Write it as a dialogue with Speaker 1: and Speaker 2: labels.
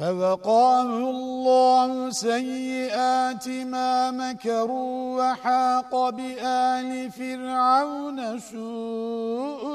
Speaker 1: فوقاه الله سيئات ما مكروا وحاق بآل فرعون سوء